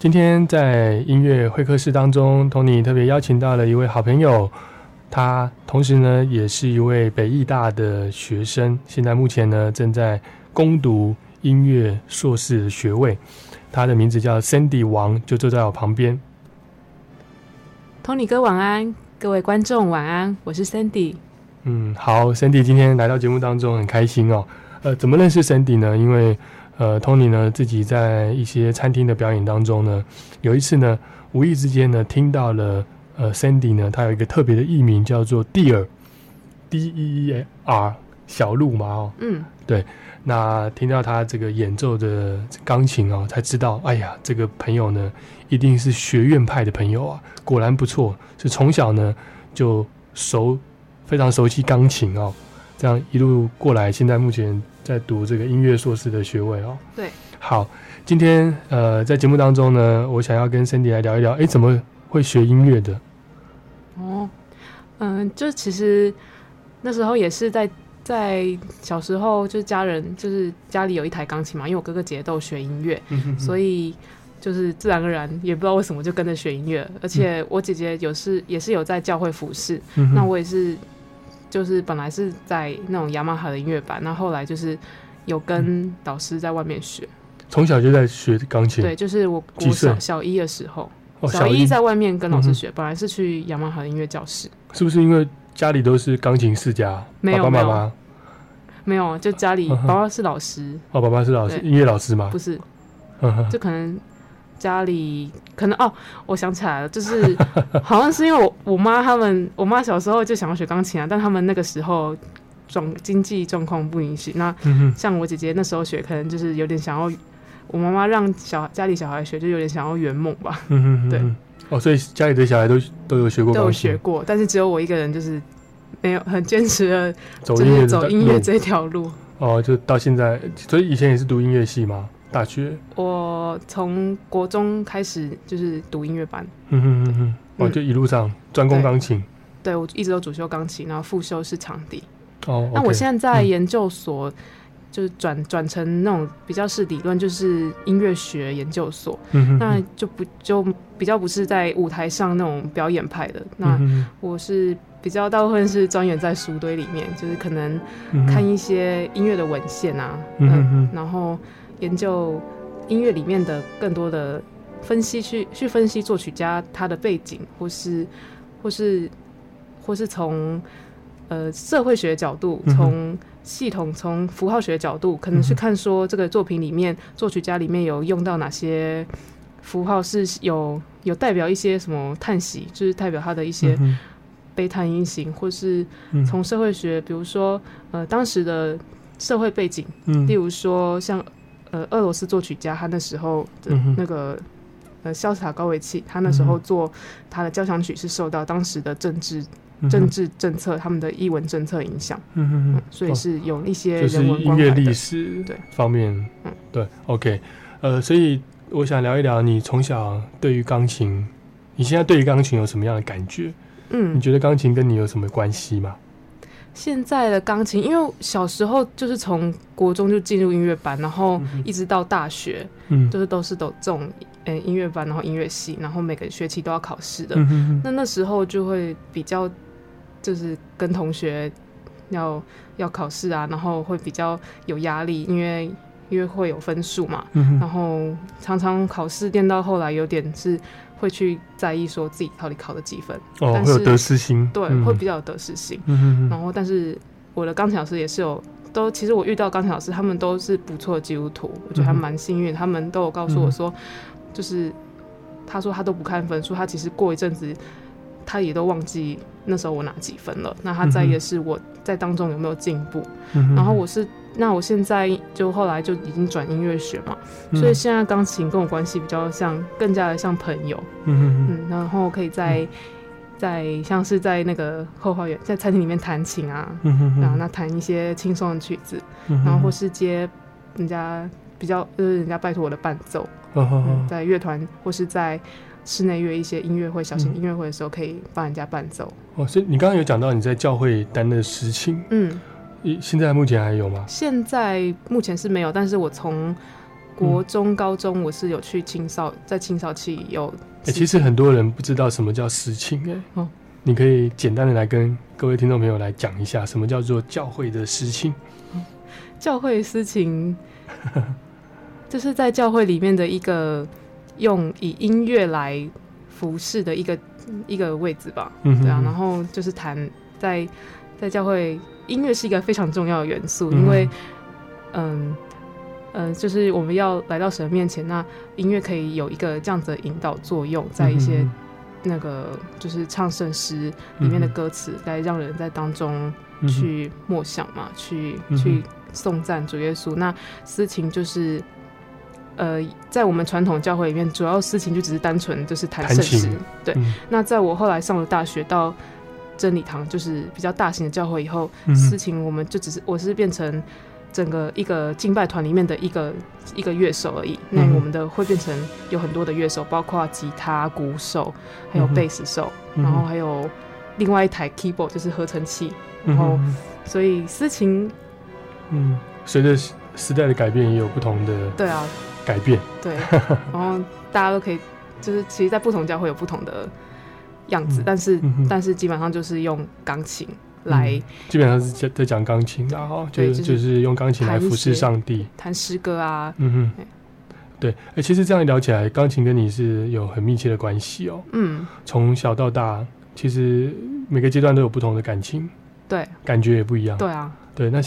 今天在音乐会客室当中，Tony 特别邀请到了一位好朋友，他同时呢也是一位北艺大的学生，现在目前呢正在攻读音乐硕士的学位。他的名字叫 Sandy 王，就坐在我旁边。Tony 哥晚安，各位观众晚安，我是 Sandy。嗯，好，Sandy 今天来到节目当中很开心哦。呃，怎么认识 Sandy 呢？因为呃，Tony 呢自己在一些餐厅的表演当中呢，有一次呢，无意之间呢听到了呃 Sandy 呢，他有一个特别的艺名叫做 Deer，D E E R 小鹿嘛哦，嗯，对那听到他这个演奏的钢琴哦，才知道，哎呀，这个朋友呢一定是学院派的朋友啊，果然不错，是从小呢就熟非常熟悉钢琴哦，这样一路过来，现在目前在读这个音乐硕士的学位哦。对，好，今天呃在节目当中呢，我想要跟 Cindy 来聊一聊，哎，怎么会学音乐的？哦，嗯，就其实那时候也是在在小时候，就是家人就是家里有一台钢琴嘛，因为我哥哥姐姐都有学音乐，所以就是自然而然也不知道为什么就跟着学音乐，而且我姐姐有是也是有在教会服侍，嗯那我也是就是本来是在那种雅马哈的音乐班，那后来就是有跟导师在外面学，从小就在学钢琴，对，就是我我小小一的时候。哦，小一在外面跟老师学，本来是去雅马哈的音乐教室，是不是因为家里都是钢琴世家？没有没有爸爸妈妈。没有，就家里爸爸是老师，哦，爸爸是老师，音乐老师吗？不？是，就可能家里可能哦，我想起来了，就是 好像是因为我我妈他们，我妈小时候就想要学钢琴啊，但他们那个时候状经济状况不允许，那像我姐姐那时候学，可能就是有点想要，我妈妈让小家里小孩学，就有点想要圆梦吧，嗯哼，嗯对。哦，所以家里的小孩都都有学过都有，学过，但是只有我一个人就是没有很坚持的，就走走音乐这条路。哦，就到现在，所以以前也是读音乐系吗？大学？我从国中开始就是读音乐班，嗯哼嗯哼，哦，嗯。就一路上专攻对钢琴。对。我一直都主修钢琴，然后副修是长笛。哦，那我现在在嗯研究所，就是转转成那种比较是理论，就是音乐学研究所，嗯哼那就不就比较不是在舞台上那种表演派的。那我是比较大部分是钻研在书堆里面，就是可能看一些音乐的文献啊，嗯嗯然后研究音乐里面的更多的分析，去去分析作曲家他的背景，或是或是或是从呃社会学角度，从系统从符号学角度，可能去嗯哼。看说这个作品里面作曲家里面有用到哪些符号是有有代表一些什么叹息，就是代表他的一些嗯悲叹音型，或是嗯。从社会学，比如说呃当时的社会背景。嗯。例如说像呃俄罗斯作曲家，他那时候的嗯那个、呃肖斯塔高维契，他那时候做他的交响曲是受到当时的政治、嗯政治政策他们的译文政策影响，嗯哼哼。嗯，所以哦是有一些就是人文音乐。历史对。方面，嗯。对，OK，呃，所以我想聊一聊你从小对于钢琴你现在对于钢琴有什么样的感觉？嗯。你，觉得钢琴跟你有什么关系吗？现在的钢琴，因为小时候就是从国中就进入音乐班，然后一直到大学，嗯。就是都是都这种嗯音乐班，然后音乐系，然后每个学期都要考试的。嗯哼哼。那那时候就会比较，就是跟同学要要考试啊，然后会比较有压力，因为因为会有分数嘛，嗯，然后常常考试练到后来有点是会去在意说自己到底考了几分，哦，但是会有得失心，对，嗯会比较有得失心。然后但是我的钢琴老师也是有。都其实我遇到钢琴老师，他们都是不错的基督徒，我觉得还嗯蛮幸运。他们都有告诉我说，就是他说他都不看分数，他其实过一阵子他也都忘记那时候我拿几分了。那他在意的是我在当中有没有进步。然后我是那我现在就后来就已经转音乐学嘛，嗯所以现在钢琴跟我关系比较像，更加的像朋友。嗯哼哼。嗯，然后可以在、在像是在那个后花园，在餐厅里面弹琴啊，然后那弹一些轻松的曲子，然后或是接人家比较就是人家拜托我的伴奏，在乐团或是在室内乐一些音乐会、小型嗯。音乐会的时候，可以帮人家伴奏。哦，所以你刚刚有讲到你在教会担任实琴，嗯，一现在目前还有吗？现在目前是没有，但是我从国中、高中我是有去青少，在青少期有哎、其实很多人不知道什么叫实情，哎、哦你可以简单的来跟各位听众朋友来讲一下，什么叫做教会的实情？教会私情，就是在教会里面的一个用以音乐来服侍的一个一个位置吧。嗯哼对啊，然后就是弹在在教会，音乐是一个非常重要的元素，嗯因为嗯嗯，就是我们要来到神面前，那音乐可以有一个这样子的引导作用，在一些嗯那个就是唱圣诗里面的歌词，来让人在当中去默想嘛，去去颂赞主耶稣。那私情就是。呃，在我们传统教会里面，主要私情就只是单纯就是弹弹圣诗，对。嗯那在我后来上了大学，到真理堂，就是比较大型的教会以后，嗯事情我们就只是我是变成整个一个敬拜团里面的一个一个乐手而已。那我们的会变成有很多的乐手，包括吉他、鼓手，还有贝斯手，嗯然后还有另外一台 keyboard 就是合成器。嗯然后所以私情，嗯，随着时时代的改变，也有不同的对啊，改变。对，然后大家都可以，就是其实，在不同教会有不同的样子，嗯但是、嗯但是基本上就是用钢琴来。嗯基本上是在在讲钢琴，然后就就是是就是用钢琴来服侍上帝。弹诗歌啊，嗯哼对，对，哎、其实这样聊起来，钢琴跟你是有很密切的关系哦。嗯，从小到大，其实每个阶段都有不同的感情，对感觉也不一样。对啊，对，那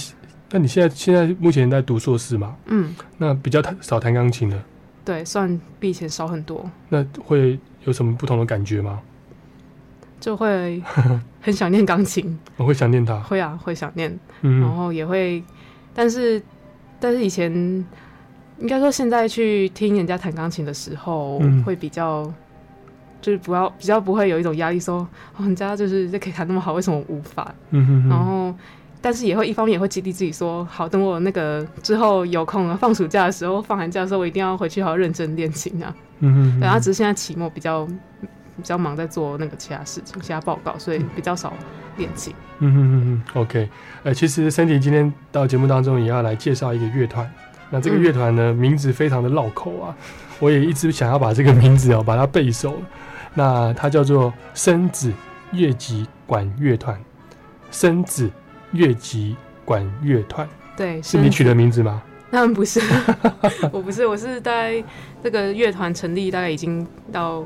那你现在现在目前在读硕士嘛？嗯，那比较弹少弹钢琴了，对，算比以前少很多，那会有什么不同的感觉吗？就会 很想念钢琴，我会想念它。会啊，会想念，然嗯后也会，但是但是以前应该说现在去听人家弹钢琴的时候，嗯会比较。就是不要比较不会有一种压力说，哦，人家就是可以弹那么好，为什么我无法？嗯哼哼然后，但是也会一方面也会激励自己说，好，等我那个之后有空了，放暑假的时候、放寒假的时候，我一定要回去好好认真练琴啊。嗯哼哼对，他只是现在期末比较比较忙，在做那个其他事情、其他报告，所以比较少练琴。嗯嗯嗯嗯，OK，呃，其实 Cindy 今天到节目当中也要来介绍一个乐团。那这个嗯乐团呢，名字非常的绕口啊，我也一直想要把这个名字哦，把它背熟。那它叫做生子乐级管乐团，生子乐级管乐团对，是你取的名字吗？当然不是，我不是，我是在这个乐团成立大概已经到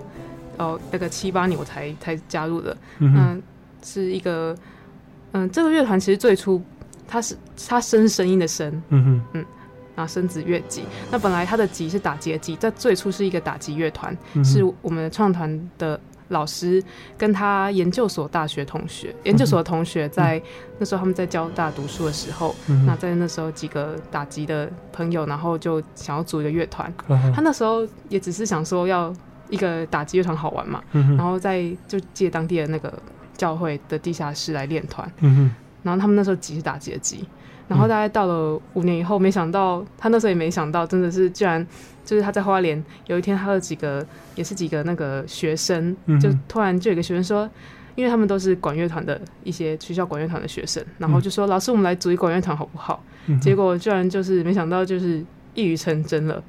哦那个七八年我才才加入的。嗯是一个嗯，这个乐团其实最初它是它声声音的声，嗯哼，然后生子乐级。那本来它的级是打击的击，在最初是一个打击乐团，嗯是我们创团的老师跟他研究所大学同学，研究所的同学在、那时候他们在交大读书的时候，嗯那在那时候几个打击的朋友，然后就想要组一个乐团。嗯他那时候也只是想说要一个打击乐团好玩嘛，然后再就借当地的那个教会的地下室来练团。然后他们那时候急是打击的急，然后大概到了五年以后，没想到他那时候也没想到，真的是居然就是他在花莲有一天，他的几个也是几个那个学生，嗯就突然就有一个学生说，因为他们都是管乐团的一些学校管乐团的学生，然后就说、老师，我们来组一管乐团好不好？嗯结果居然就是没想到就是一语成真了，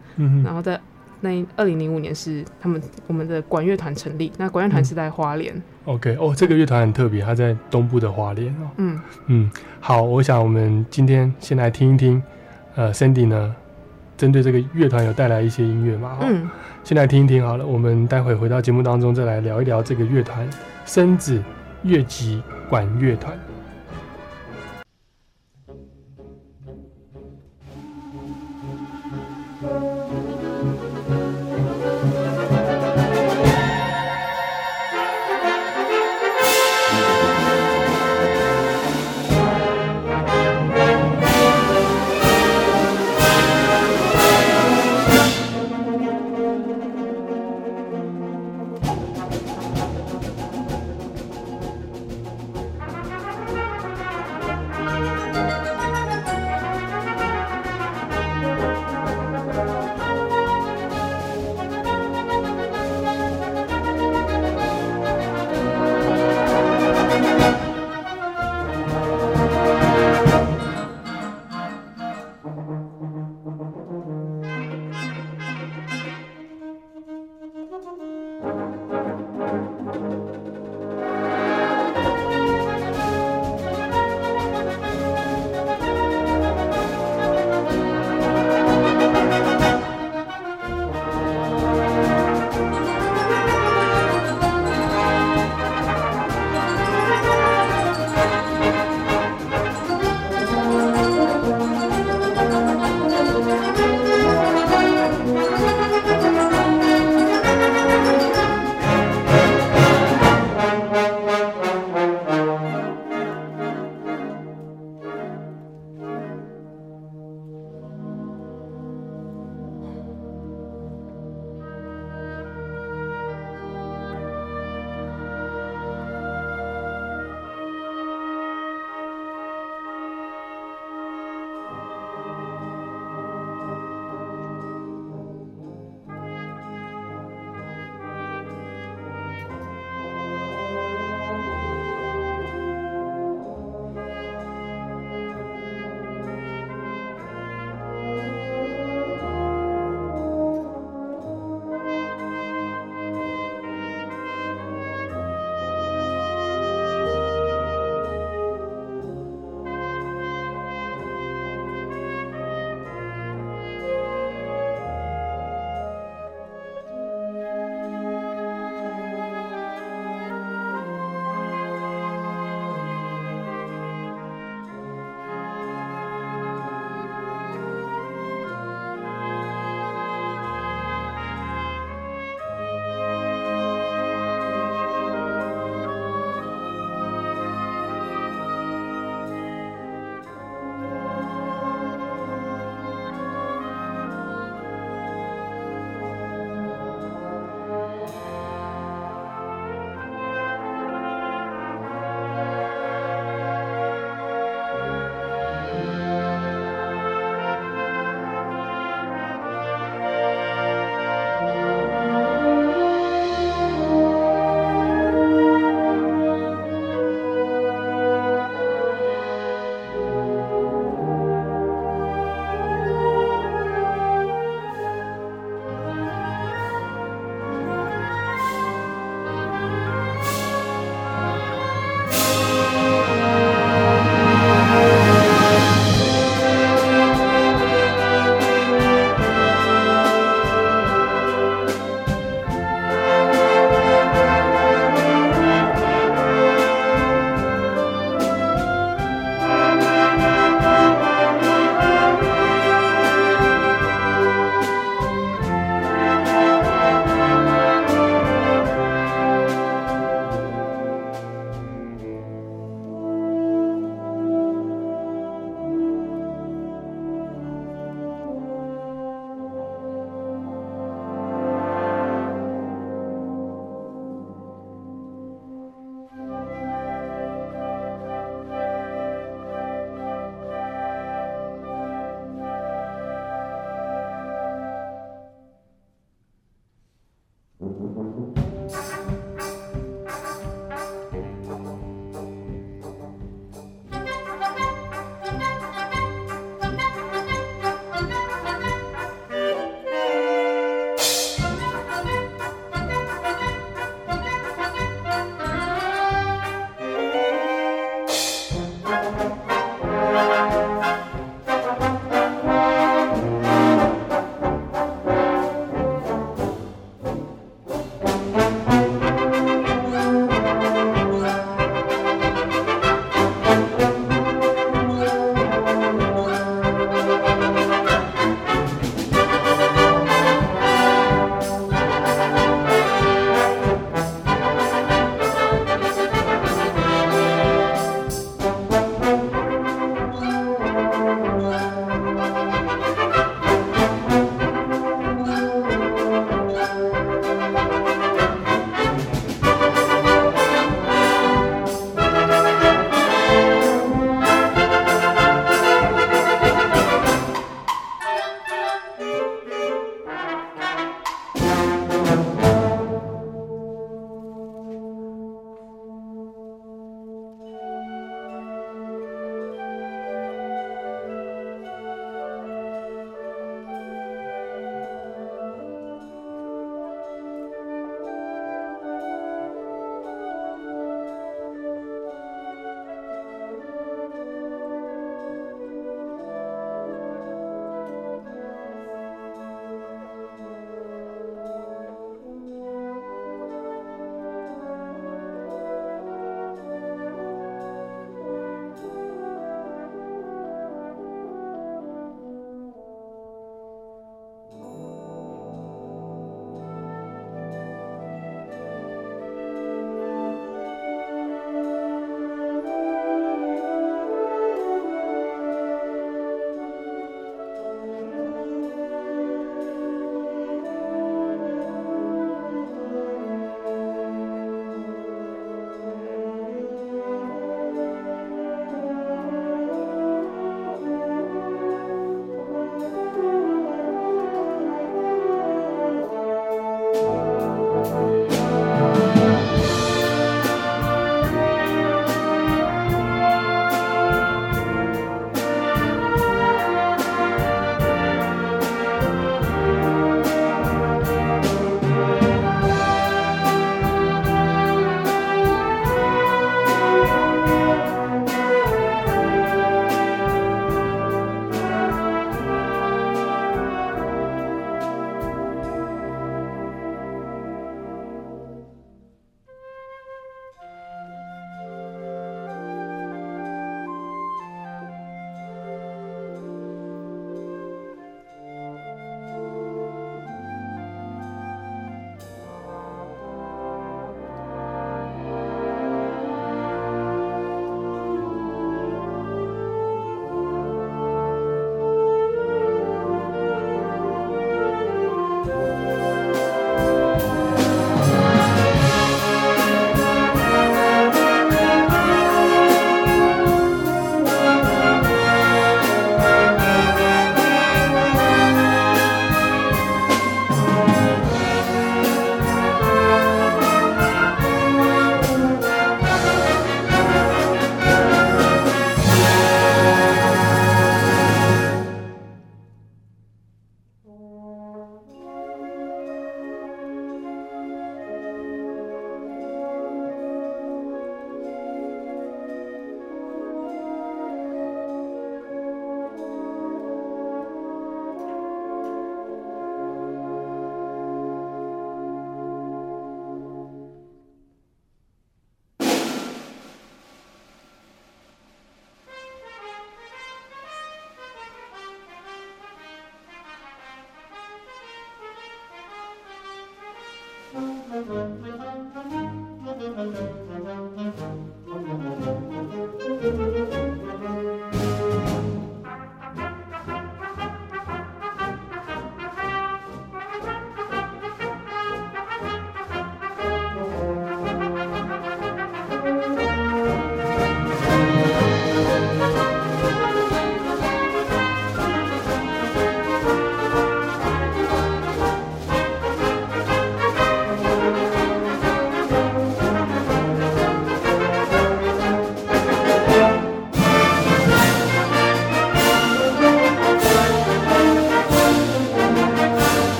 然后在那二零零五年是他们我们的管乐团成立，那管乐团是在花莲，OK 哦，这个乐团很特别，它在东部的花莲哦。嗯，嗯，好，我想我们今天先来听一听，呃，Cindy 呢，针对这个乐团有带来一些音乐嘛？哦、嗯，先来听一听好了，我们待会回到节目当中再来聊一聊这个乐团——生子乐集管乐团。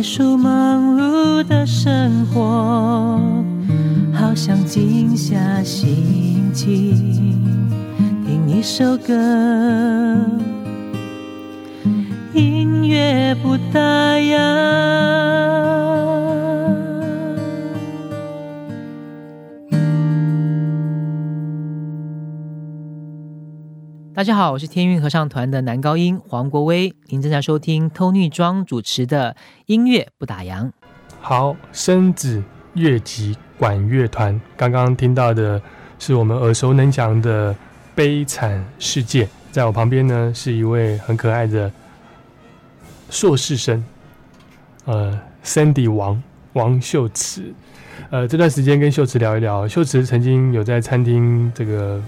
结束忙碌的生活，好想静下心情，听一首歌，音乐不带大家好，我是天韵合唱团的男高音黄国威，您正在收听 Tony 庄主持的音乐不打烊。好，生子乐集管乐团，刚刚听到的是我们耳熟能详的《悲惨世界》。在我旁边呢，是一位很可爱的硕士生，呃，Sandy 王王秀慈。呃，这段时间跟秀慈聊一聊，秀慈曾经有在餐厅这个。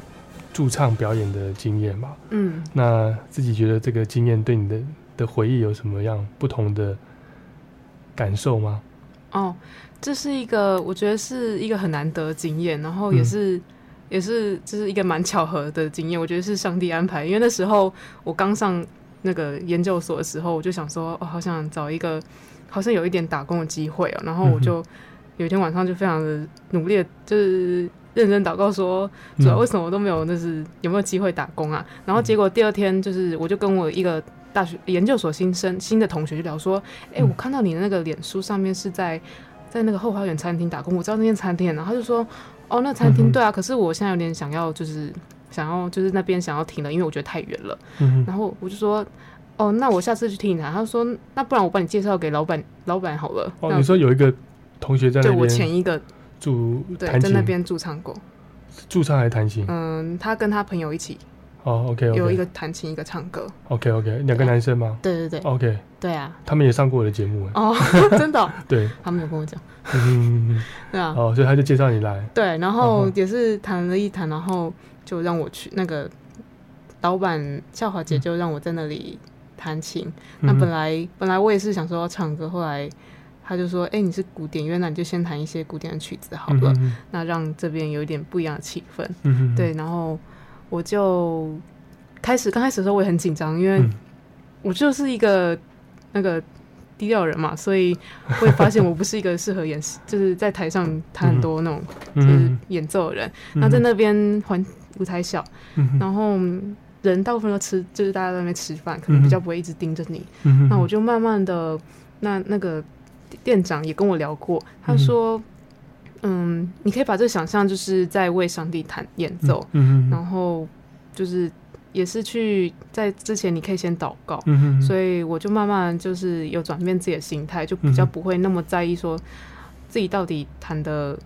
驻唱表演的经验嘛，嗯，那自己觉得这个经验对你的的回忆有什么样不同的感受吗？哦，这是一个我觉得是一个很难得的经验，然后也是、也是就是一个蛮巧合的经验，我觉得是上帝安排，因为那时候我刚上那个研究所的时候，我就想说，哦，好想找一个好像有一点打工的机会哦，然后我就有一天晚上就非常的努力，就是。认真祷告说：“主要为什么我都没有？就是有没有机会打工啊？”然后结果第二天，就是我就跟我一个大学研究所新生新的同学就聊说：“哎，我看到你的那个脸书上面是在在那个后花园餐厅打工，我知道那间餐厅。”然后他就说：“哦，那餐厅对啊，可是我现在有点想要，就是想要就是那边想要停了，因为我觉得太远了。”然后我就说：“哦，那我下次去听他。”他说：“那不然我帮你介绍给老板老板好了。”哦，你说有一个同学在那边，我前一个。驻对，在那边驻唱过，驻唱还是弹琴？嗯，他跟他朋友一起。哦，OK，有一个弹琴，一个唱歌。OK，OK，两个男生吗？对对对，OK，对啊，他们也上过我的节目哦，真的？对，他们有跟我讲。嗯，对啊。哦，所以他就介绍你来。对，然后也是谈了一谈，然后就让我去那个老板笑华姐就让我在那里弹琴。那本来本来我也是想说要唱歌，后来。他就说：“哎，你是古典乐，那你就先弹一些古典的曲子好了，那让这边有一点不一样的气氛。”对，然后我就开始，刚开始的时候我也很紧张，因为我就是一个那个低调人嘛，所以会发现我不是一个适合演，就是在台上弹很多那种就是演奏的人。那在那边环舞台小，然后人大部分都吃，就是大家在那边吃饭，可能比较不会一直盯着你。那我就慢慢的，那那个。店长也跟我聊过，他说：“嗯，你可以把这个想象就是在为上帝弹演奏，嗯然后就是也是去在之前你可以先祷告，嗯所以我就慢慢就是有转变自己的心态，就比较不会那么在意说自己到底弹的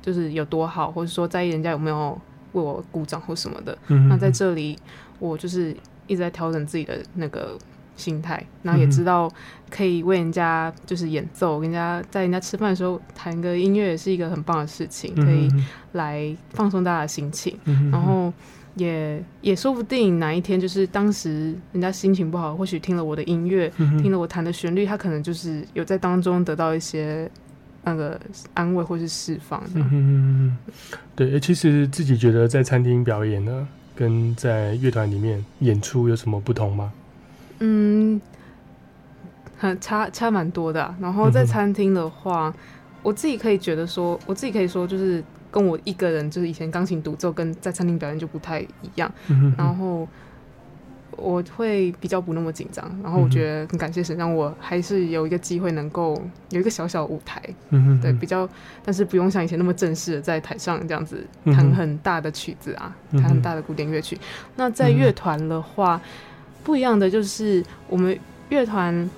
就是有多好，或者说在意人家有没有为我鼓掌或什么的。那在这里，我就是一直在调整自己的那个。”心态，然后也知道可以为人家就是演奏，跟人家在人家吃饭的时候弹个音乐，也是一个很棒的事情，可以来放松大家的心情。然后也也说不定哪一天就是当时人家心情不好，或许听了我的音乐，嗯听了我弹的旋律，他可能就是有在当中得到一些那个安慰或是释放嗯嗯。嗯，对，其实自己觉得在餐厅表演呢，跟在乐团里面演出有什么不同吗？嗯，很差差蛮多的。啊、然后在餐厅的话，我自己可以觉得说，我自己可以说就是跟我一个人就是以前钢琴独奏跟在餐厅表演就不太一样。嗯然后我会比较不那么紧张，然后我觉得很感谢神，让我还是有一个机会能够有一个小小舞台，对，比较，但是不用像以前那么正式的在台上这样子弹很大的曲子啊，弹很大的古典乐曲。那在乐团的话，不一样的就是我们乐团。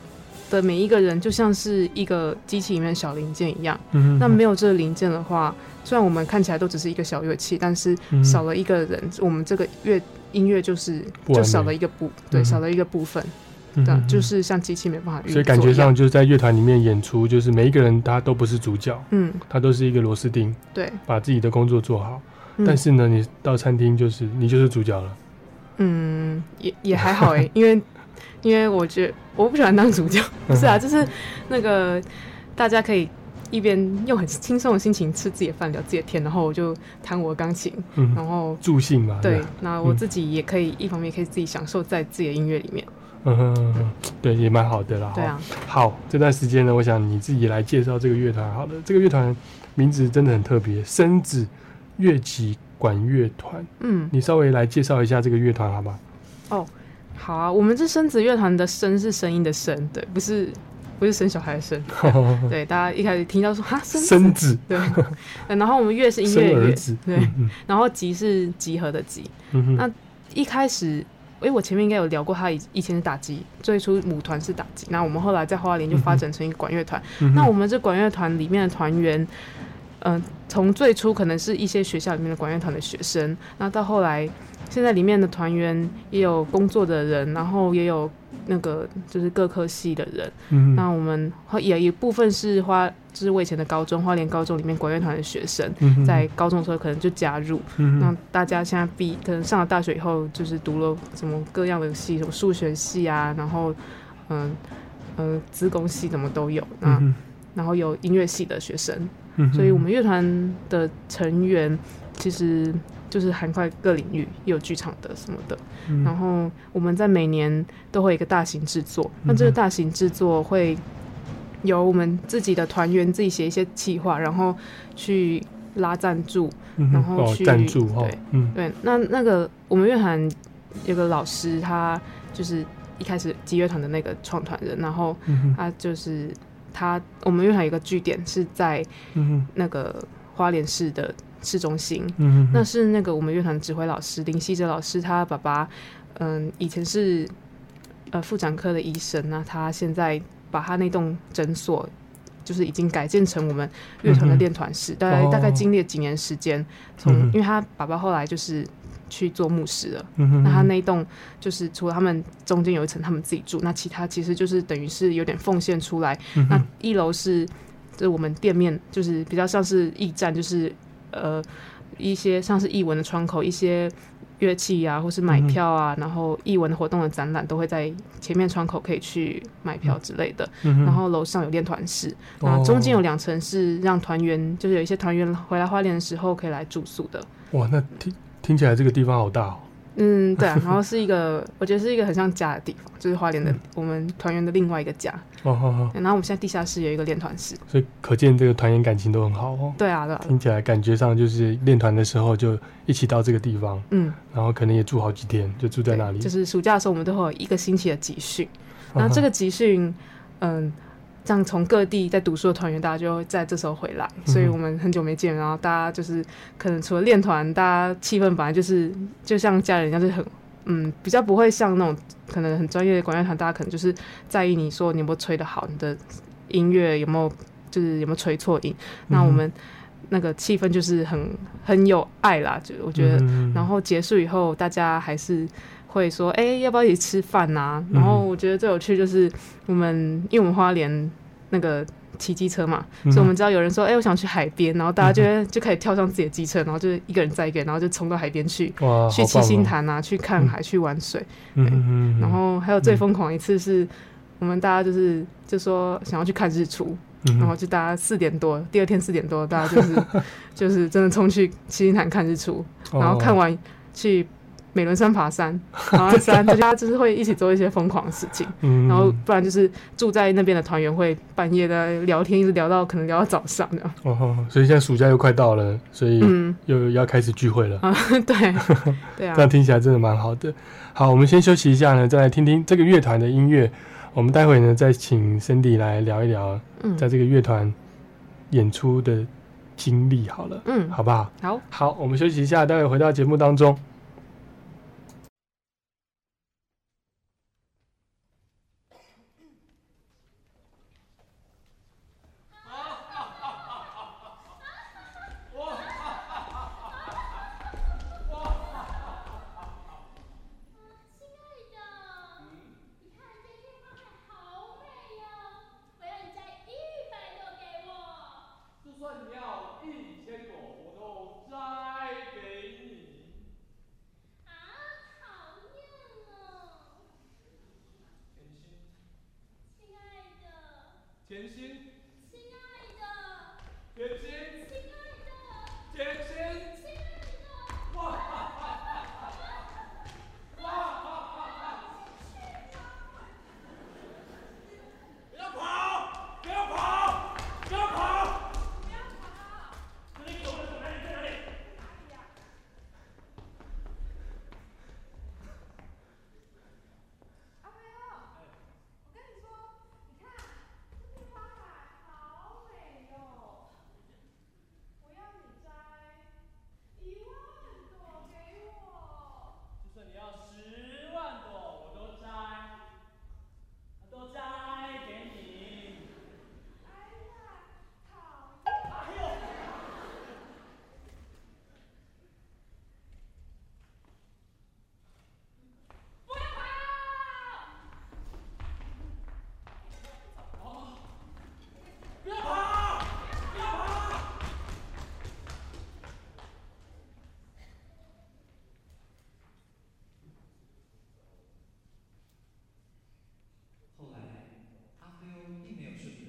的每一个人就像是一个机器里面小零件一样，嗯哼那没有这个零件的话，虽然我们看起来都只是一个小乐器，但是嗯少了一个人，我们这个乐音乐就是就少了一个部，对，少了一个部分，嗯哼就是像机器没办法运作所以感觉上就是在乐团里面演出，就是每一个人他都不是主角，嗯，他都是一个螺丝钉，对，把自己的工作做好。嗯。但是呢，你到餐厅就是你就是主角了。嗯，也也还好哎，因为因为我觉得我不喜欢当主角，不是啊，就是那个大家可以一边用很轻松的心情吃自己的饭，聊自己的天，然后我就弹我的钢琴，嗯然后助兴嘛对那我嗯自己也可以一方面可以自己享受在自己的音乐里面，嗯对，也蛮好的啦。对啊好，好这段时间呢，我想你自己来介绍这个乐团。好了，这个乐团名字真的很特别，生子乐器管乐团。嗯，你稍微来介绍一下这个乐团好吗？哦，好啊，我们这生子乐团的生是声音的声，对，不是不是生小孩的生，对对，大家一开始听到说哈生生子。对，对 然后我们乐是音乐的乐对。然后集是集合的集，那一开始。诶，我前面应该有聊过，他以以前是打击，最初母团是打击，那我们后来在花莲就发展成一个管乐团。嗯那我们这管乐团里面的团员，嗯、从最初可能是一些学校里面的管乐团的学生，那到后来，现在里面的团员也有工作的人，然后也有那个就是各科系的人。嗯那我们也有一部分是花，就是我以前的高中花莲高中里面管乐团的学生，嗯在高中的时候可能就加入。嗯那大家现在毕可能上了大学以后，就是读了什么各样的系，什么数学系啊，然后嗯嗯、呃资工系怎么都有。那、嗯然后有音乐系的学生，嗯所以我们乐团的成员其实就是涵盖各领域，也有剧场的什么的。嗯。然后我们在每年都会有一个大型制作，那这个大型制作会由我们自己的团员自己写一些企划，然后去拉赞助，然后去、赞助哦。对，嗯。对，那那个我们乐团有个老师，他就是一开始集乐团的那个创团人，然后他就是他我们乐团有个据点是在嗯那个花莲市的市中心，嗯那是那个我们乐团指挥老师林希哲老师，他爸爸嗯以前是呃妇产科的医生，那他现在把他那栋诊所。就是已经改建成我们乐团的练团室，大概、哦。大概经历了几年时间，从、嗯因为他爸爸后来就是去做牧师了，嗯哼那他那一栋就是除了他们中间有一层他们自己住，那其他其实就是等于是有点奉献出来。那一楼是就是我们店面，就是比较像是驿站，就是呃一些像是译文的窗口，一些乐器啊，或是买票啊，然后译文活动的展览都会在前面窗口可以去买票之类的。然后楼上有练团室，中间有两层是让团员，就是有一些团员回来花莲的时候可以来住宿的。哇，那听听起来这个地方好大哦。嗯，对啊，然后是一个，我觉得是一个很像家的地方，就是花莲的、我们团员的另外一个家。哦好好，然后我们现在地下室有一个练团室。所以可见这个团员感情都很好哦。对啊，对啊，听起来感觉上就是练团的时候就一起到这个地方，嗯，然后可能也住好几天，就住在那里。就是暑假的时候，我们都会有一个星期的集训。嗯那这个集训，嗯，这样从各地在读书的团员，大家就会在这时候回来，所以嗯我们很久没见，然后大家就是可能除了练团，大家气氛本来就是就像家人一样，就是很。嗯，比较不会像那种可能很专业的管乐团，大家可能就是在意你说你有没有吹得好，你的音乐有没有就是有没有吹错音。那我们那个气氛就是很很有爱啦，就我觉得。嗯然后结束以后，大家还是会说，哎、要不要一起吃饭啊、然后我觉得最有趣就是我们，因为我们花莲那个骑机车嘛，嗯。所以我们知道有人说，哎、我想去海边，然后大家就会、就开始跳上自己的机车，然后就是一个人载一个人，然后就冲到海边去，去七星潭啊，去看海，去玩水。嗯然后还有最疯狂一次是，我们大家就是就说想要去看日出，嗯。然后就大家四点多，第二天四点多，大家就是 就是真的冲去七星潭看日出，哦。然后看完去美仑山爬山，爬完山大家就是会一起做一些疯狂的事情，嗯，然后不然就是住在那边的团员会半夜的聊天，一直聊到可能聊到早上的。哦哦，所以现在暑假又快到了，所以嗯又要开始聚会了。啊，对对啊这，样听起来真的蛮好的。好，我们先休息一下呢，再来听听这个乐团的音乐。我们待会呢再请 Cindy 来聊一聊嗯在这个乐团演出的经历好了，嗯，好不好？好，好，我们休息一下，待会回到节目当中。阿菲欧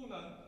不能。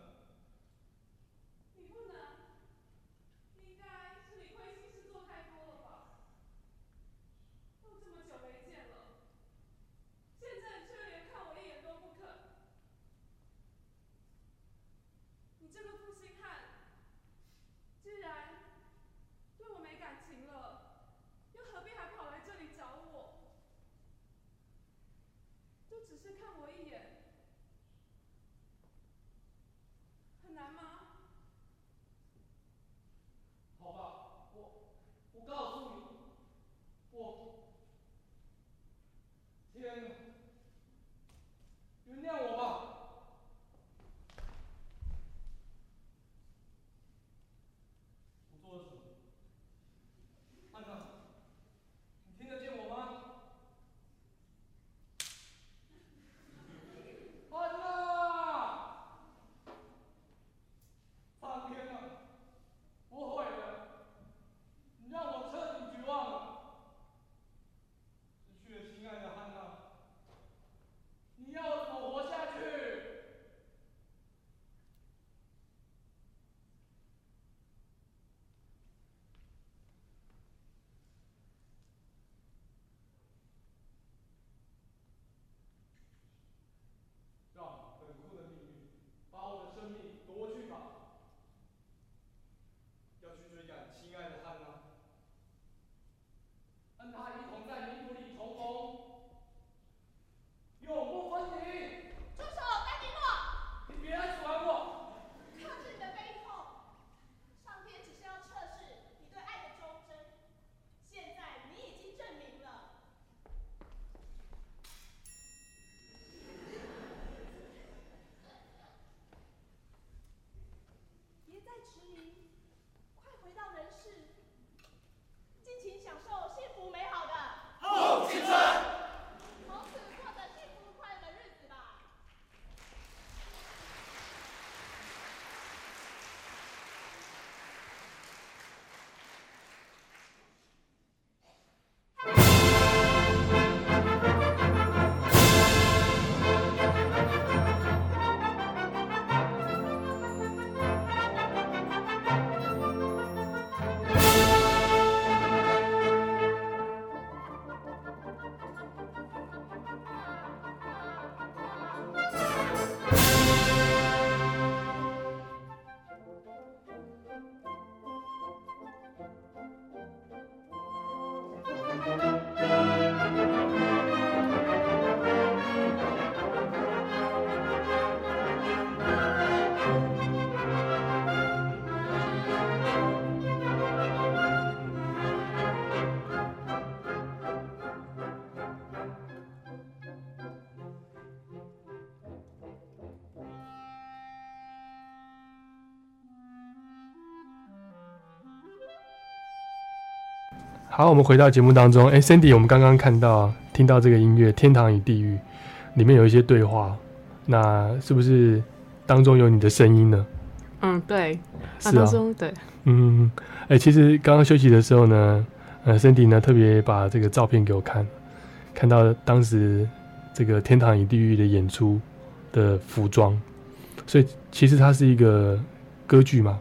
好，我们回到节目当中。哎，Cindy，我们刚刚看到、听到这个音乐《天堂与地狱》，里面有一些对话，那是不是当中有你的声音呢？嗯，对，是啊那当中对，嗯，哎、其实刚刚休息的时候呢，呃，Cindy 呢特别把这个照片给我看，看到当时这个《天堂与地狱》的演出的服装，所以其实它是一个歌剧嘛，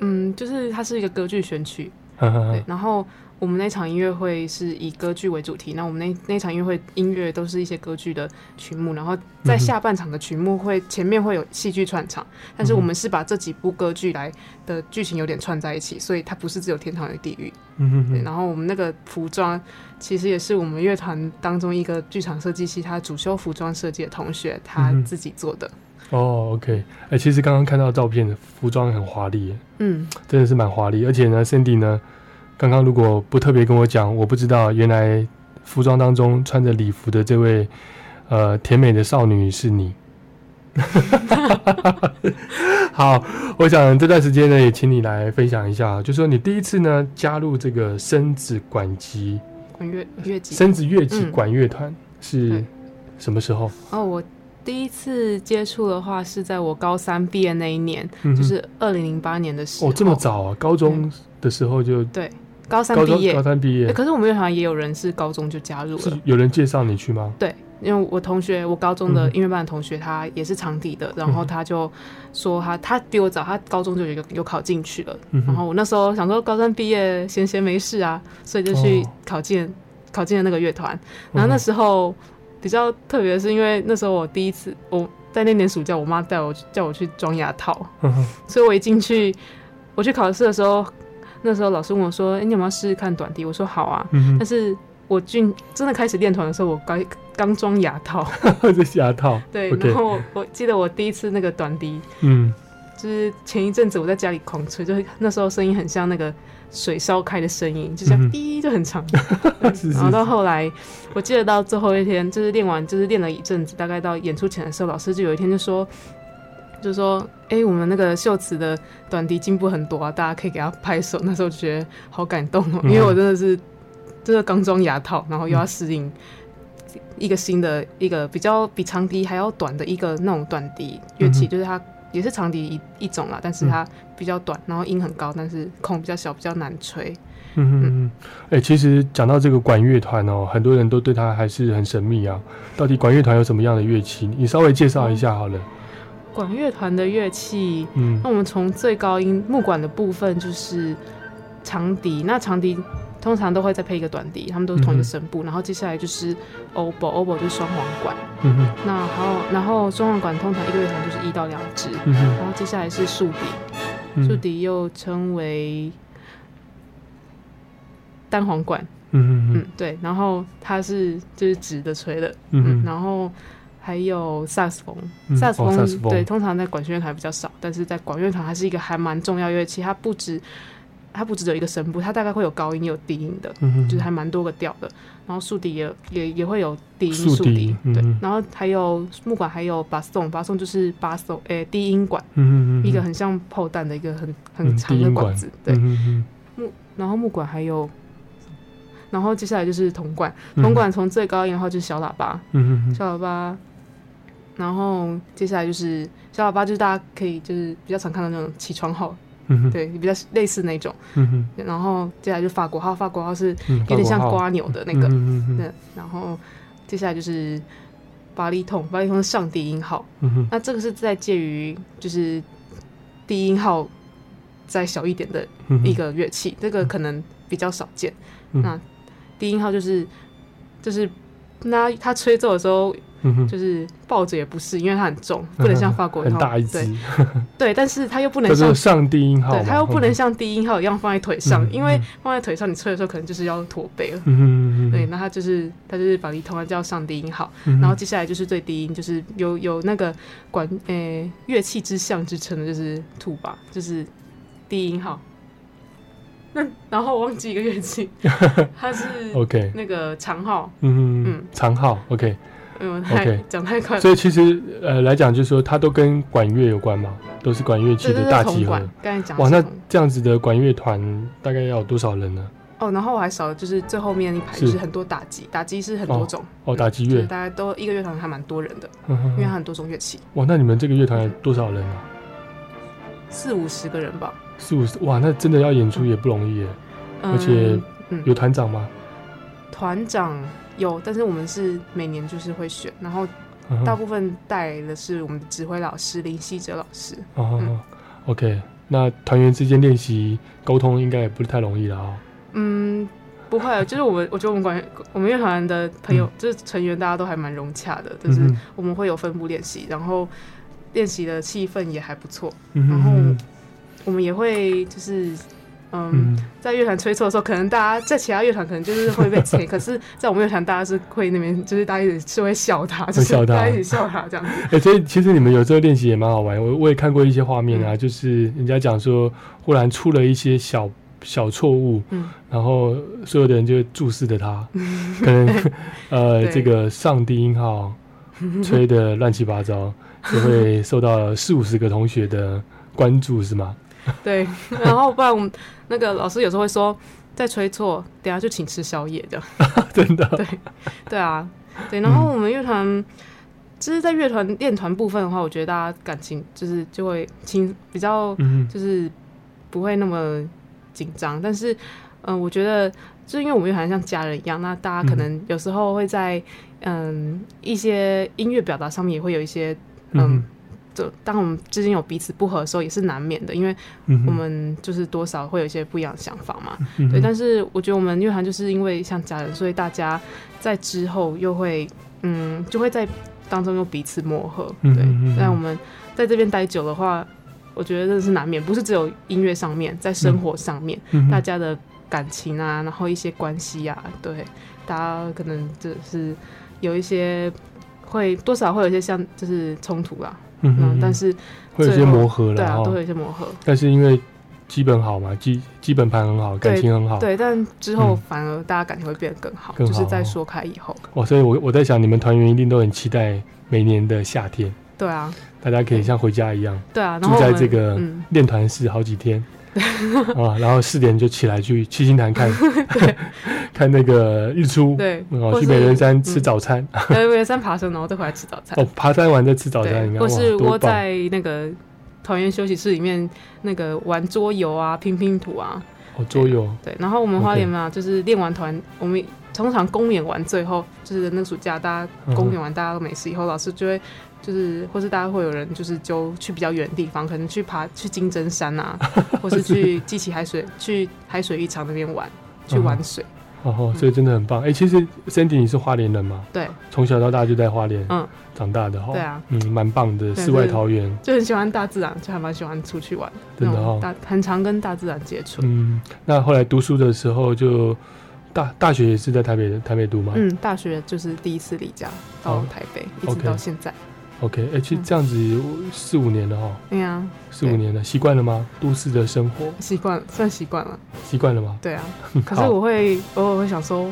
嗯，就是它是一个歌剧选曲，对，然后我们那场音乐会是以歌剧为主题，那我们那那场音乐会音乐都是一些歌剧的曲目，然后在下半场的曲目会前面会有戏剧串场，但是我们是把这几部歌剧来的剧情有点串在一起，所以它不是只有天堂与地狱。嗯哼哼然后我们那个服装其实也是我们乐团当中一个剧场设计系他主修服装设计的同学他自己做的。哦，OK，哎、其实刚刚看到照片，服装很华丽耶，嗯，真的是蛮华丽，而且呢，Cindy 呢，刚刚如果不特别跟我讲，我不知道原来服装当中穿着礼服的这位呃，甜美的少女是你。好，我想这段时间呢，也请你来分享一下，就说你第一次呢加入这个生子管级管乐乐级生子乐级嗯管乐团是什么时候？哦，我第一次接触的话是在我高三毕业那一年，嗯就是二零零八年的时候。哦，这么早啊，高中的时候就对，高三高中毕业，高三毕业。欸可是我们乐团也有人是高中就加入是了。有人介绍你去吗？对，因为我同学，我高中的嗯音乐班的同学，他也是长笛的，然后他就说他他比我早，他高中就有有考进去了。嗯哼。然后我那时候想说，高三毕业闲闲没事啊，所以就去哦。考进、考进了那个乐团。然后那时候比较特别的是，因为那时候我第一次我在那年暑假，我妈带我去叫我去装牙套，嗯哼。所以我一进去，我去考试的时候，那时候老师问我说：“哎、你有没有试试看短笛？”我说：“好啊。嗯但是我进真的开始练团的时候，我刚刚装牙套，这是牙套。对然后我我记得我第一次那个短笛，嗯，就是前一阵子我在家里狂吹，就是那时候声音很像那个水烧开的声音，就像滴就很长。然后到是后来，我记得到最后一天，就是练完，就是练了一阵子，大概到演出前的时候，老师就有一天就说，就说，哎、我们那个秀慈的短笛进步很多啊，大家可以给他拍手。那时候就觉得好感动哦，因为我真的是真的刚装牙套，然后又要适应一个新的一个比较比长笛还要短的一个那种短笛乐器，嗯就是它也是长笛一一种啦，但是它比较短，然后音很高，但是孔比较小，比较难吹。嗯嗯嗯，哎、其实讲到这个管乐团哦，很多人都对它还是很神秘啊。到底管乐团有什么样的乐器？你稍微介绍一下好了。管乐团的乐器，嗯。那我们从最高音木管的部分就是长笛，那长笛通常都会再配一个短笛，他们都是同一个声部，然后接下来就是 oboe，oboe 就是双簧管，嗯哼。那还有然后双簧管通常一个乐团就是一到两支，嗯哼。然后接下来是竖笛，嗯。竖笛又称为单簧管，嗯嗯嗯，对，然后它是就是直的吹的，嗯哼。然后还有萨克斯萨克斯对，通常在管弦乐团比较少，但是在管乐团它是一个还蛮重要乐器，它不止它不只有一个声部，它大概会有高音也有低音的，嗯就是还蛮多个调的。然后竖笛也也也会有低音竖笛对。嗯，然后还有木管还有巴松，巴松就是巴松，诶、低音管，一个很像炮弹的一个很嗯很长的管。子，对，木，然后木管还有，然后接下来就是铜管，嗯铜管从最高音，然后就是小喇叭，嗯哼哼。小喇叭，然后接下来就是小喇叭，就是大家可以就是比较常看到那种起床号，对，比较类似那种，然后接下来就法国号，法国号是嗯有点像法国号。刮钮的那个，嗯然后接下来就是巴利痛，巴利痛是上低音号，嗯哼。那这个是在介于就是低音号再小一点的一个乐器，这个可能比较少见。嗯。那低音号就是就是那他吹奏的时候，嗯就是抱着也不是，因为它很重，不能像法国很号大一只。对。对，但是它又不能叫像做上低音号对，嘛它又不能嗯像低音号一样放在腿上，嗯因为嗯放在腿上你吹的时候可能就是要驼背了。对，那它就是它就是把你通，它叫上低音号，然后接下来就是最低音，就是有有那个管诶、乐器之象之称的，就是吐吧，就是低音号。那 然后我忘记一个乐器，它是 OK 那个长号，嗯哼嗯。长号 OK 嗯，太 OK 讲太快了，所以其实呃来讲，就是说它都跟管乐有关嘛，都是管乐器的大集合。刚才讲哇，那这样子的管乐团大概要有多少人呢？哦，然后我还少了就是最后面一排是。就是很多打击，打击是很多种。哦，打击乐。就是。大家都一个乐团还蛮多人的，嗯哼因为它很多种乐器，哇，那你们这个乐团有多少人啊？四五十个人吧。四五十哇，那真的要演出也不容易耶。嗯而且嗯有团长吗？团长有，但是我们是每年就是会选，然后大部分带的是我们的指挥老师林希哲老师。哦，OK，那团员之间练习沟通应该也不是太容易了哦。嗯，不会，就是我们我觉得我们管我们乐团的朋友、嗯就是成员大家都还蛮融洽的，就是我们会有分部练习，然后练习的气氛也还不错，嗯然后嗯我们也会就是。嗯嗯，在乐团吹错的时候，可能大家在其他乐团可能就是会被吹，可是在我们乐团，大家是会那边就是大家一起是会笑他，就是笑他大家一起笑他这样子。哎、所以其实你们有时候练习也蛮好玩。我我也看过一些画面嗯啊，就是人家讲说，忽然出了一些小小错误，嗯然后所有的人就注视着他，可能呃这个上低音号 吹的乱七八糟，就会受到四五十个同学的关注，是吗？对，然后不然我们那个老师有时候会说，再吹错，等下就请吃宵夜的。真的？对，对啊，对。然后我们乐团，就是在乐团练团部分的话，我觉得大家感情就是就会轻，比较嗯就是不会那么紧张。但是，嗯、我觉得就是因为我们乐团像家人一样，那大家可能有时候会在嗯一些音乐表达上面也会有一些嗯嗯就当我们之间有彼此不合的时候，也是难免的，因为我们就是多少会有一些不一样的想法嘛。嗯对，但是我觉得我们乐团就是因为像家人，所以大家在之后又会嗯，就会在当中又彼此磨合。对但我们在这边待久的话，我觉得这是难免，不是只有音乐上面，在生活上面，嗯大家的感情啊，然后一些关系啊，对，大家可能就是有一些会多少会有一些像就是冲突啦。嗯但是会有一些磨合了对啊，哦。都会有一些磨合。但是因为基本好嘛，基基本盘很好，感情很好，对，但之后嗯。反而大家感情会变得更好，就是在说开以后。哦，所以我我在想，你们团员一定都很期待每年的夏天，对啊，大家可以像回家一样，对啊然住在这个嗯。练团室好几天。啊，然后四点就起来去七星潭看 看那个日出，对去美人山吃嗯早餐，对，美人山爬山，然后再回来吃早餐。哦，爬山完再吃早餐，对，你看或是窝在那个团员休息室里面，那个玩桌游啊、拼拼图啊。哦，桌游，对，然后我们花莲嘛就是练完团，我们通常公演完最后，就是那个暑假大家公演完大家都没事以后，老师就会就是或是大家会有人就是就去比较远的地方，可能去爬去金针山啊，或是去记起海水去海水浴场那边玩，去玩水。哦吼，所以真的很棒。哎，其实 Sandy 你是花莲人吗？对，从小到大就在花莲嗯长大的哈。对啊嗯，蛮棒的，世外桃源。就很喜欢大自然，就还蛮喜欢出去玩，真的哦大很常跟大自然接触。嗯，那后来读书的时候就大大学也是在台北台北读吗？嗯，大学就是第一次离家到哦台北，一直到现在。OK，哎、其实这样子四五年了哈。对呀四五年了，习惯了吗？都市的生活习惯了，算习惯了。习惯了吗？对啊，可是我会偶尔会想说，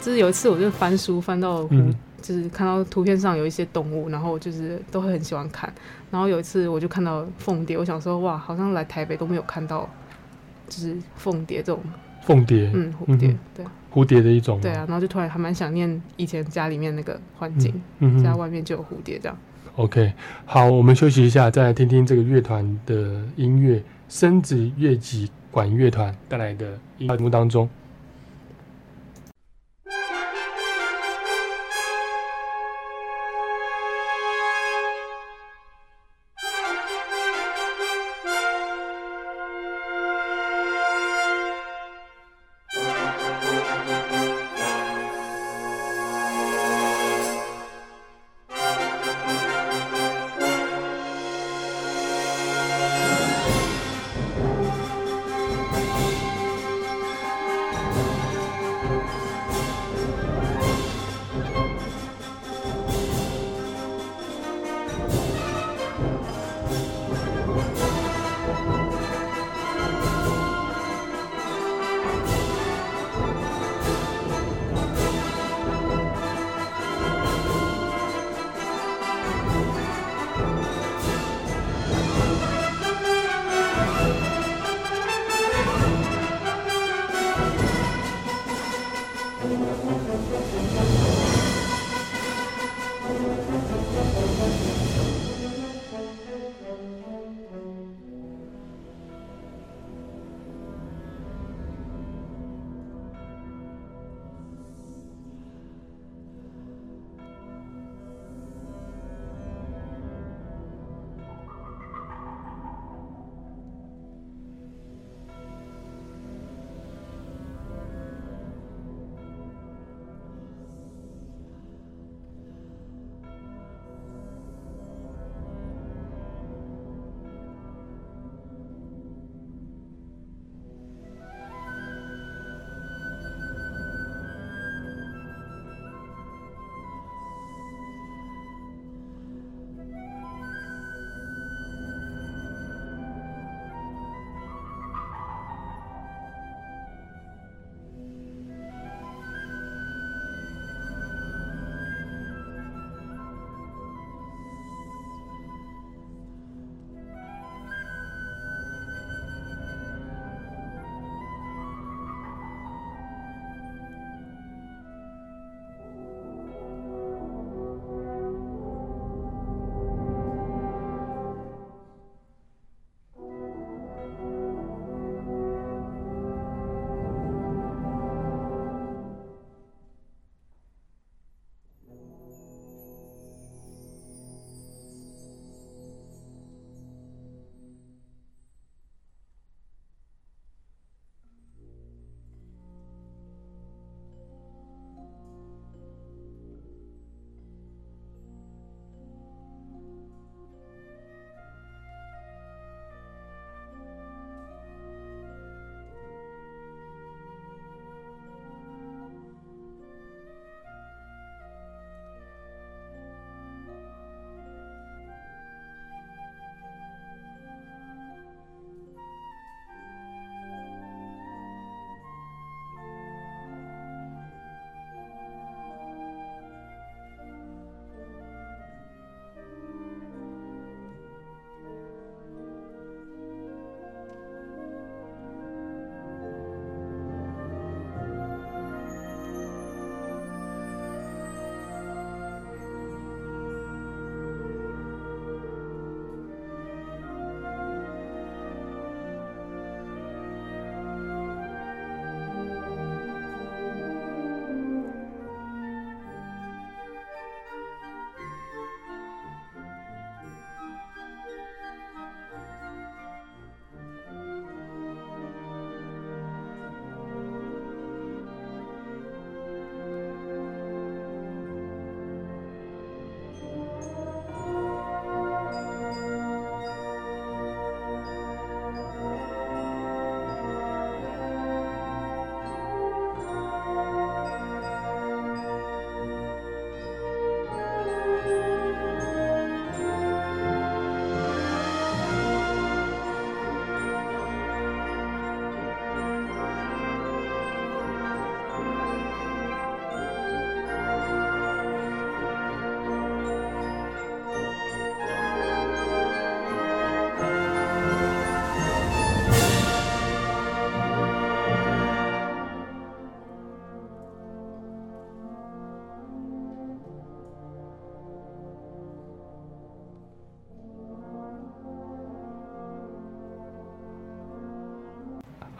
就是有一次我就翻书翻到湖，嗯就是看到图片上有一些动物，然后我就是都会很喜欢看。然后有一次我就看到凤蝶，我想说哇，好像来台北都没有看到，就是凤蝶这种，凤蝶，嗯，蝴蝶，哼对啊。蝴蝶的一种。对啊，，然后就突然还蛮想念以前家里面那个环境，嗯家外面就有蝴蝶这样。OK，好，我们休息一下，再来听听这个乐团的音乐——生子乐集管乐团带来的音乐节目当中。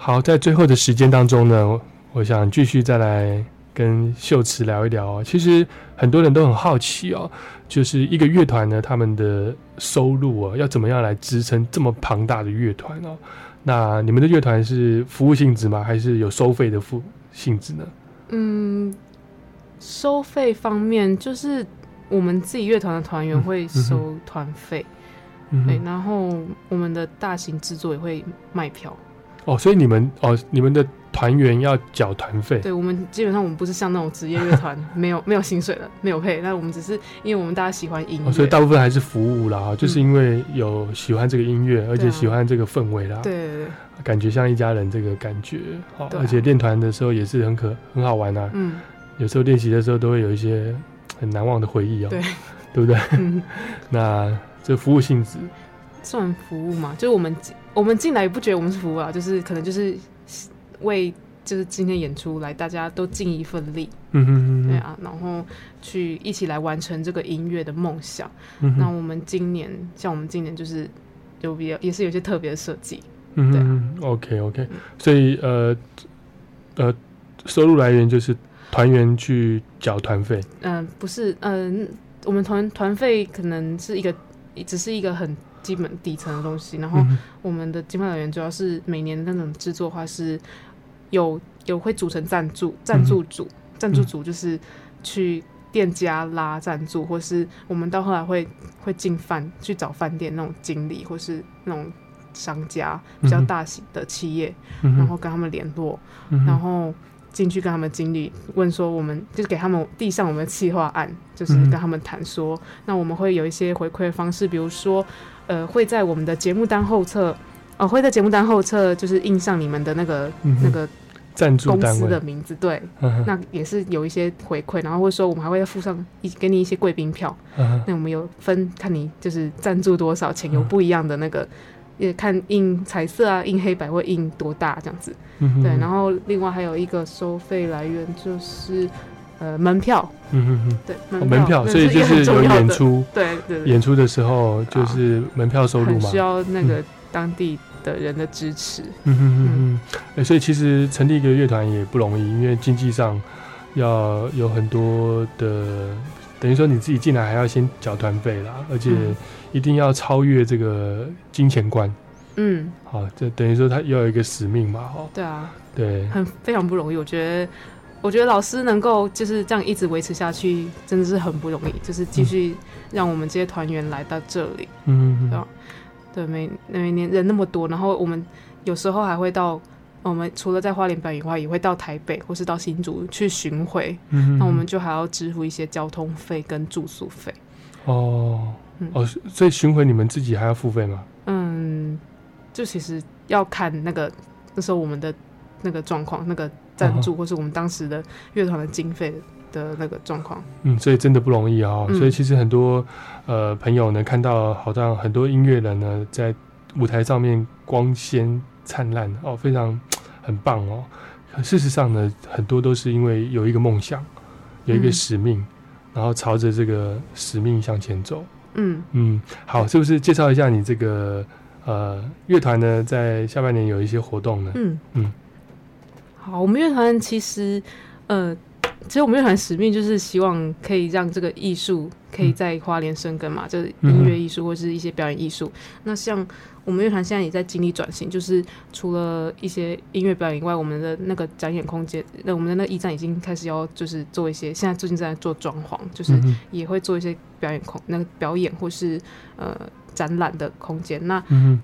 好，在最后的时间当中呢，我想继续再来跟秀慈聊一聊哦。其实很多人都很好奇哦，就是一个乐团呢，他们的收入哦，要怎么样来支撑这么庞大的乐团哦？那你们的乐团是服务性质吗？还是有收费的服性质呢？嗯，收费方面就是我们自己乐团的团员会收团费，对，然后我们的大型制作也会卖票。哦，所以你们哦，你们的团员要缴团费，对我们基本上我们不是像那种职业乐团，没有没有薪水的，没有配。那我们只是因为我们大家喜欢音乐，哦，所以大部分还是服务啦，就是因为有喜欢这个音乐，而且喜欢这个氛围啦，对对对，感觉像一家人这个感觉，好，对啊。而且练团的时候也是很可很好玩啊，嗯，有时候练习的时候都会有一些很难忘的回忆哦，对，对不对？嗯。那这服务性质，算服务嘛，就是我们我们进来也不觉得我们是服务啊，就是可能就是为就是今天演出来，大家都尽一份力，对啊，然后去一起来完成这个音乐的梦想。嗯那我们今年像我们今年就是有比较也是有些特别的设计，嗯对啊，OK OK，所以呃呃，收入来源就是团员去缴团费，嗯、不是，嗯、我们团团费可能是一个，只是一个很基本底层的东西。然后我们的经费来源主要是每年那种制作的话是有有会组成赞助，赞助组，赞助组就是去店家拉赞助，或是我们到后来会会进饭去找饭店那种经理，或是那种商家比较大型的企业，嗯然后跟他们联络，嗯然后进去跟他们经理问说，我们就是给他们递上我们的企划案，就是嗯跟他们谈说，那我们会有一些回馈的方式，比如说，呃，会在我们的节目单后侧，呃，会在节目单后侧就是印上你们的那个、嗯那个赞助公司的名字，对，嗯那也是有一些回馈，然后或者说我们还会附上一给你一些贵宾票，嗯那我们有分看你就是赞助多少钱，有不一样的那个。也看印彩色啊，印黑白或印多大这样子，嗯对。然后另外还有一个收费来源就是呃门票，嗯嗯嗯，对哦门票，所以就是有演出，对对对。演出的时候就是门票收入嘛，需要那个当地的人的支持。嗯哼哼哼，哎、所以其实成立一个乐团也不容易，因为经济上要有很多的，等于说你自己进来还要先缴团费啦，而且嗯。一定要超越这个金钱观。嗯，好，这等于说他要有一个使命嘛，哈。对啊，对，很非常不容易。我觉得，我觉得老师能够就是这样一直维持下去，真的是很不容易。就是继续让我们这些团员来到这里，嗯嗯对吧？对，每每年人那么多，然后我们有时候还会到。我们除了在花莲表演以外，也会到台北或是到新竹去巡回，嗯那我们就还要支付一些交通费跟住宿费。哦嗯哦，所以巡回你们自己还要付费吗？嗯，就其实要看那个那时候我们的那个状况，那个赞助、嗯或是我们当时的乐团的经费的那个状况。嗯，所以真的不容易啊、嗯所以其实很多呃朋友呢，看到好像很多音乐人呢，在舞台上面光鲜灿烂哦，非常很棒哦。可事实上呢，很多都是因为有一个梦想，有一个嗯使命，然后朝着这个使命向前走。嗯嗯，好，是不是介绍一下你这个呃乐团呢？在下半年有一些活动呢？嗯嗯好，我们乐团其实呃，其实我们乐团使命就是希望可以让这个艺术可以在花莲生根嘛，就是音乐艺术或是一些表演艺术。那像我们乐团现在也在经历转型，就是除了一些音乐表演以外，我们的那个展演空间，那我们的那个驿站已经开始要就是做一些，现在最近正在做装潢，就是也会做一些表演空那个表演或是呃展览的空间。那嗯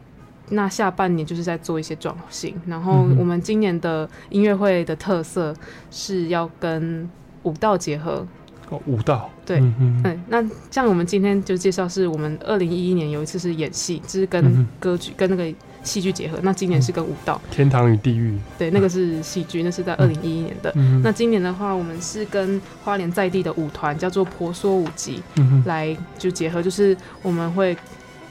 那下半年就是在做一些转型，然后我们今年的音乐会的特色是要跟舞蹈结合。哦，舞蹈。对，嗯嗯那像我们今天就介绍，是我们二零一一年有一次是演戏，就是跟歌剧、跟那个戏剧结合。那今年是跟舞蹈，天堂与地狱。对，那个是戏剧，那是在二零一一年的。嗯那今年的话，我们是跟花莲在地的舞团叫做婆娑舞集、嗯哼来就结合，就是我们会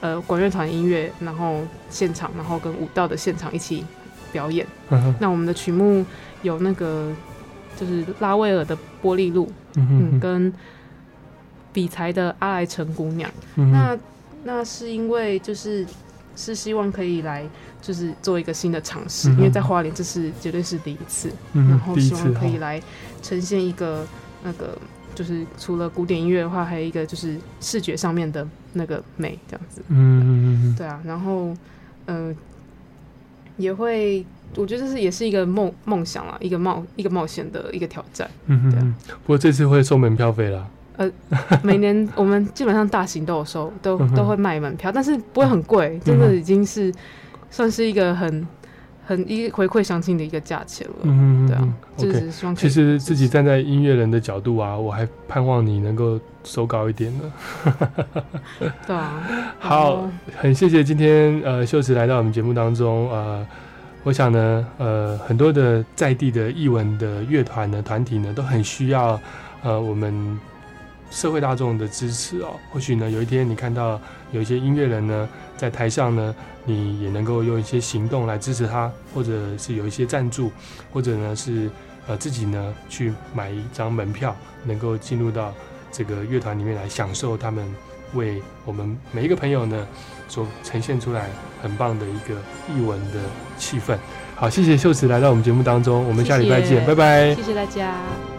呃管乐团音乐，然后现场，然后跟舞蹈的现场一起表演。嗯那我们的曲目有那个就是拉威尔的《玻璃路》，嗯哼哼。跟比才的《阿莱城姑娘》嗯那那是因为就是是希望可以来就是做一个新的尝试，嗯因为在花莲这是绝对是第一次，嗯然后希望可以来呈现一个那个就是除了古典音乐的话，还有一个就是视觉上面的那个美这样子。嗯嗯嗯嗯对啊，然后呃也会，我觉得这是也是一个梦梦想啦，一个冒一个冒险的一个挑战。嗯嗯嗯。不过这次会收门票费啦。呃，每年我们基本上大型都有收，都嗯都会卖门票，但是不会很贵，真的已经是算是一个很很一回馈相亲的一个价钱了。嗯，对啊嗯，就是希望其实自己站在音乐人的角度啊，我还盼望你能够收高一点呢。对啊，好，很谢谢今天呃秀慈来到我们节目当中，呃，我想呢，呃，很多的在地的艺文的乐团呢、团体呢，都很需要呃我们社会大众的支持哦。或许呢，有一天你看到有一些音乐人呢在台上呢，你也能够用一些行动来支持他，或者是有一些赞助，或者呢是呃自己呢去买一张门票，能够进入到这个乐团里面来享受他们为我们每一个朋友呢所呈现出来很棒的一个艺文的气氛。好，谢谢秀慈来到我们节目当中，我们下礼拜见，谢谢拜拜谢谢大家。